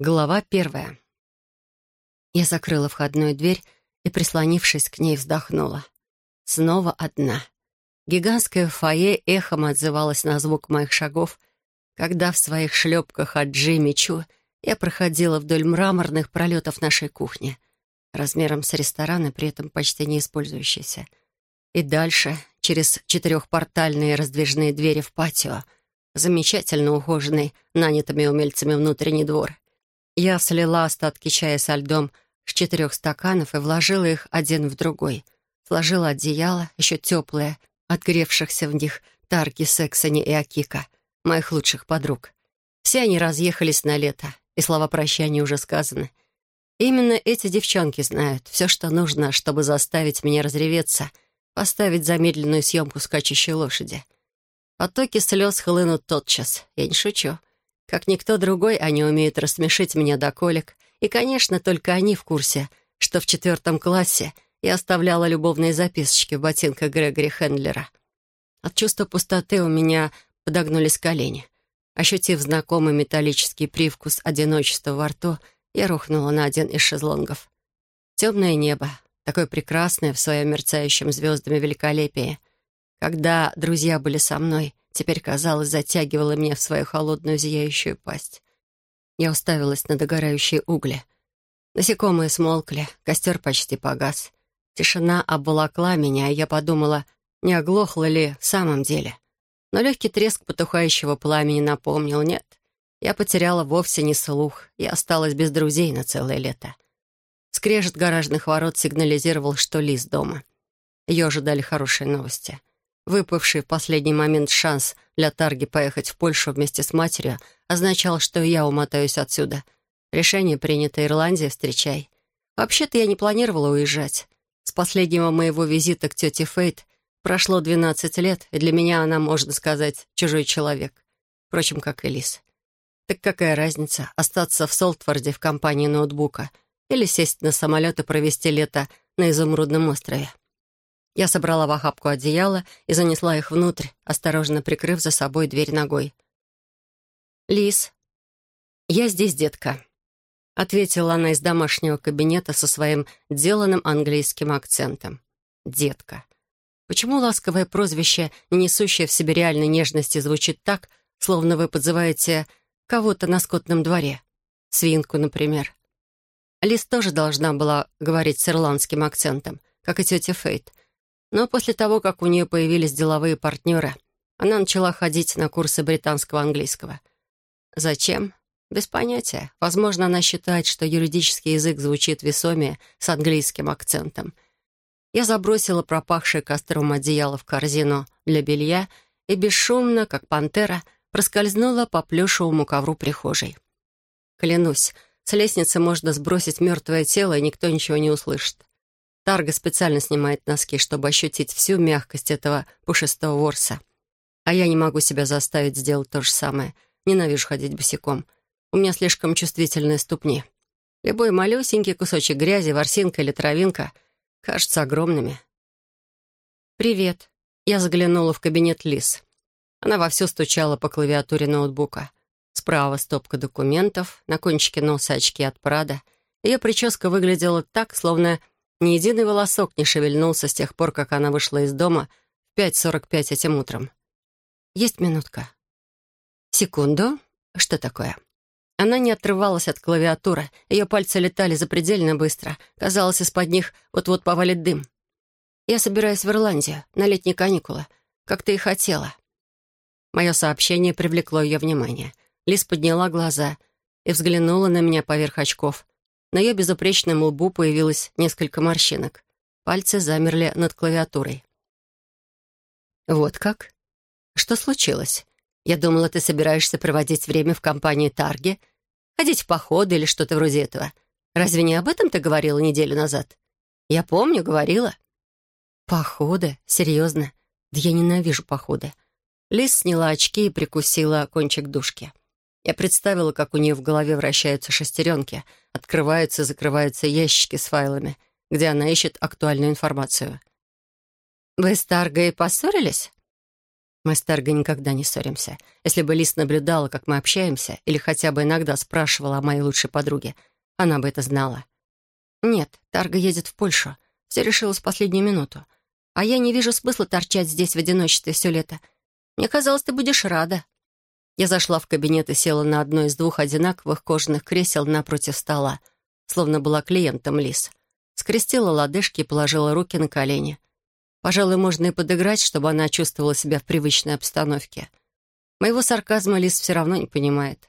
Глава первая. Я закрыла входную дверь и, прислонившись к ней, вздохнула. Снова одна. Гигантское фойе эхом отзывалось на звук моих шагов, когда в своих шлепках от Джимми Чу я проходила вдоль мраморных пролетов нашей кухни, размером с ресторан и при этом почти не использующейся. И дальше, через четырехпортальные раздвижные двери в патио, замечательно ухоженный нанятыми умельцами внутренний двор — я слила остатки чая со льдом с четырех стаканов и вложила их один в другой. Сложила одеяло, еще теплое, отгревшихся в них Тарки, Сексони и Акика, моих лучших подруг. Все они разъехались на лето, и слова прощания уже сказаны. Именно эти девчонки знают все, что нужно, чтобы заставить меня разреветься, поставить замедленную съемку скачущей лошади. Потоки слез хлынут тотчас, я не шучу. Как никто другой, они умеют рассмешить меня до колик. И, конечно, только они в курсе, что в четвертом классе я оставляла любовные записочки в ботинках Грегори Хендлера. От чувства пустоты у меня подогнулись колени. Ощутив знакомый металлический привкус одиночества во рту, я рухнула на один из шезлонгов. Темное небо, такое прекрасное в своем мерцающем звездами великолепии. Когда друзья были со мной — теперь, казалось, затягивала меня в свою холодную зияющую пасть. Я уставилась на догорающие угли. Насекомые смолкли, костер почти погас. Тишина обволокла меня, и я подумала, не оглохла ли в самом деле. Но легкий треск потухающего пламени напомнил, нет, я потеряла вовсе не слух, я осталась без друзей на целое лето. Скрежет гаражных ворот сигнализировал, что Лиз дома. Ее ожидали хорошие новости — Выпавший в последний момент шанс для Тарги поехать в Польшу вместе с матерью означал, что я умотаюсь отсюда. Решение принято Ирландия, встречай. Вообще-то я не планировала уезжать. С последнего моего визита к тете Фейт прошло 12 лет, и для меня она, можно сказать, чужой человек. Впрочем, как и Лис. Так какая разница, остаться в Солтфорде в компании ноутбука или сесть на самолет и провести лето на Изумрудном острове? Я собрала в охапку одеяло и занесла их внутрь, осторожно прикрыв за собой дверь ногой. «Лис, я здесь, детка», — ответила она из домашнего кабинета со своим деланным английским акцентом. «Детка». Почему ласковое прозвище, не несущее в себе реальной нежности, звучит так, словно вы подзываете кого-то на скотном дворе? Свинку, например. Лис тоже должна была говорить с ирландским акцентом, как и тетя Фейт — но после того, как у нее появились деловые партнеры, она начала ходить на курсы британского английского. Зачем? Без понятия. Возможно, она считает, что юридический язык звучит весомее с английским акцентом. Я забросила пропахшее костром одеяло в корзину для белья и бесшумно, как пантера, проскользнула по плюшевому ковру прихожей. Клянусь, с лестницы можно сбросить мертвое тело, и никто ничего не услышит. Тарга специально снимает носки, чтобы ощутить всю мягкость этого пушистого ворса. А я не могу себя заставить сделать то же самое. Ненавижу ходить босиком. У меня слишком чувствительные ступни. Любой малюсенький кусочек грязи, ворсинка или травинка кажутся огромными. «Привет». Я заглянула в кабинет Лис. Она вовсю стучала по клавиатуре ноутбука. Справа стопка документов, на кончике носа очки от Прада. Ее прическа выглядела так, словно ни единый волосок не шевельнулся с тех пор, как она вышла из дома в 5.45 этим утром. «Есть минутка». «Секунду. Что такое?» Она не отрывалась от клавиатуры. Ее пальцы летали запредельно быстро. Казалось, из-под них вот-вот повалит дым. «Я собираюсь в Ирландию на летние каникулы, как ты и хотела». Мое сообщение привлекло ее внимание. Лиз подняла глаза и взглянула на меня поверх очков. На ее безупречном лбу появилось несколько морщинок. Пальцы замерли над клавиатурой. «Вот как? Что случилось? Я думала, ты собираешься проводить время в компании Тарги, ходить в походы или что-то вроде этого. Разве не об этом ты говорила неделю назад? Я помню, говорила». «Походы? Серьезно? Да я ненавижу походы». Лиз сняла очки и прикусила кончик дужки. Я представила, как у нее в голове вращаются шестеренки, открываются и закрываются ящики с файлами, где она ищет актуальную информацию. «Вы с Таргой поссорились?» Мы с Таргой никогда не ссоримся. Если бы Лис наблюдала, как мы общаемся, или хотя бы иногда спрашивала о моей лучшей подруге, она бы это знала. Нет, Тарга едет в Польшу. Все решилось в последнюю минуту. А я не вижу смысла торчать здесь в одиночестве все лето. Мне казалось, ты будешь рада. Я зашла в кабинет и села на одно из двух одинаковых кожаных кресел напротив стола, словно была клиентом Лис. Скрестила лодыжки и положила руки на колени. Пожалуй, можно и подыграть, чтобы она чувствовала себя в привычной обстановке. Моего сарказма Лис все равно не понимает.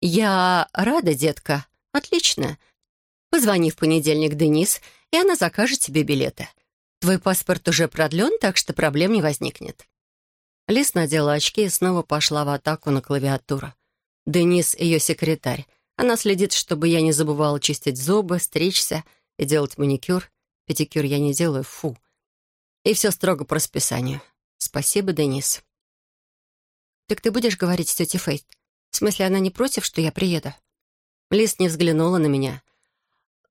«Я рада, детка. Отлично. Позвони в понедельник Денис, и она закажет тебе билеты. Твой паспорт уже продлен, так что проблем не возникнет». Лис надела очки и снова пошла в атаку на клавиатуру. Денис — ее секретарь. Она следит, чтобы я не забывала чистить зубы, стричься и делать маникюр. Педикюр я не делаю, фу. И все строго по расписанию. Спасибо, Денис. «Так ты будешь говорить с тетей Фейт? В смысле, она не против, что я приеду?» Лиз не взглянула на меня.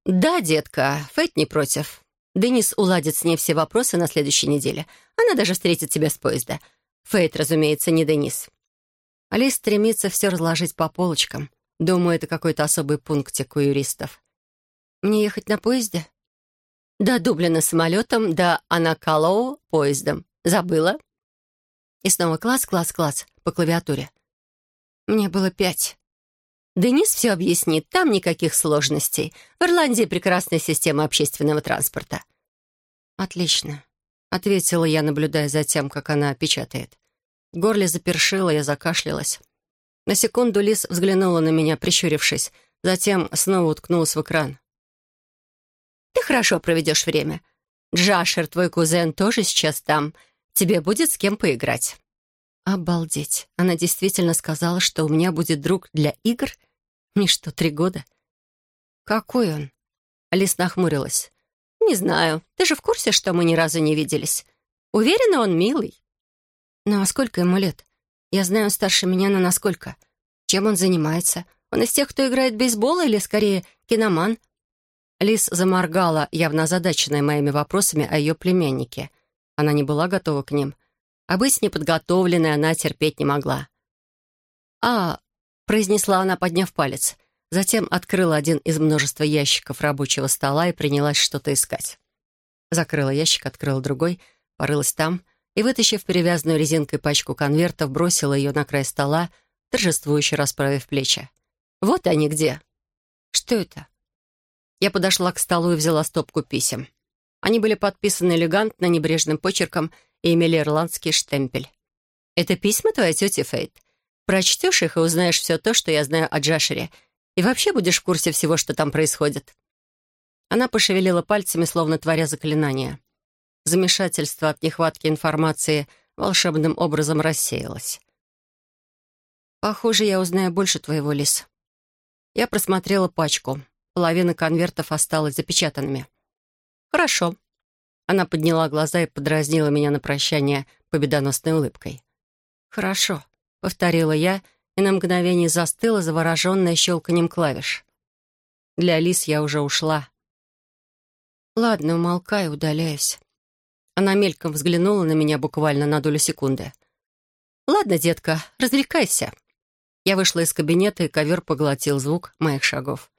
«Да, детка, Фейт не против. Денис уладит с ней все вопросы на следующей неделе. Она даже встретит тебя с поезда. Фейт, разумеется, не Денис». Алис стремится все разложить по полочкам. Думаю, это какой-то особый пунктик у юристов. «Мне ехать на поезде?» До Дублина самолетом, до Анакалоу поездом. Забыла?» И снова класс, класс, класс по клавиатуре. Мне было пять. Денис все объяснит, там никаких сложностей. В Ирландии прекрасная система общественного транспорта. «Отлично», — ответила я, наблюдая за тем, как она печатает. В горле запершило, я закашлялась. На секунду Лис взглянула на меня, прищурившись, затем снова уткнулась в экран. Ты хорошо проведешь время. Джашер, твой кузен, тоже сейчас там. Тебе будет с кем поиграть». «Обалдеть! Она действительно сказала, что у меня будет друг для игр? Мне что, три года?» «Какой он?» Алис нахмурилась. «Не знаю. Ты же в курсе, что мы ни разу не виделись? Уверена, он милый». «Ну а сколько ему лет? Я знаю, он старше меня, но насколько? Чем он занимается? Он из тех, кто играет в бейсбол или, скорее, киноман? Лис заморгала, явно озадаченная моими вопросами о ее племяннике. Она не была готова к ним. А быть неподготовленной она терпеть не могла. «А», — произнесла она, подняв палец. Затем открыла один из множества ящиков рабочего стола и принялась что-то искать. Закрыла ящик, открыла другой, порылась там и, вытащив перевязанную резинкой пачку конвертов, бросила ее на край стола, торжествующе расправив плечи. «Вот они где!» «Что это?» Я подошла к столу и взяла стопку писем. Они были подписаны элегантно, небрежным почерком и имели ирландский штемпель. «Это письма твоей тети Фейт. Прочтешь их и узнаешь все то, что я знаю о Джашере, и вообще будешь в курсе всего, что там происходит». Она пошевелила пальцами, словно творя заклинание. Замешательство от нехватки информации волшебным образом рассеялось. «Похоже, я узнаю больше твоего, Лис». Я просмотрела пачку. Половина конвертов осталась запечатанными. «Хорошо». Она подняла глаза и подразнила меня на прощание победоносной улыбкой. «Хорошо», — повторила я, и на мгновение застыла, завороженная щелканием клавиш. Для Алис я уже ушла. «Ладно, умолкаю, удаляюсь». Она мельком взглянула на меня буквально на долю секунды. «Ладно, детка, развлекайся». Я вышла из кабинета, и ковер поглотил звук моих шагов.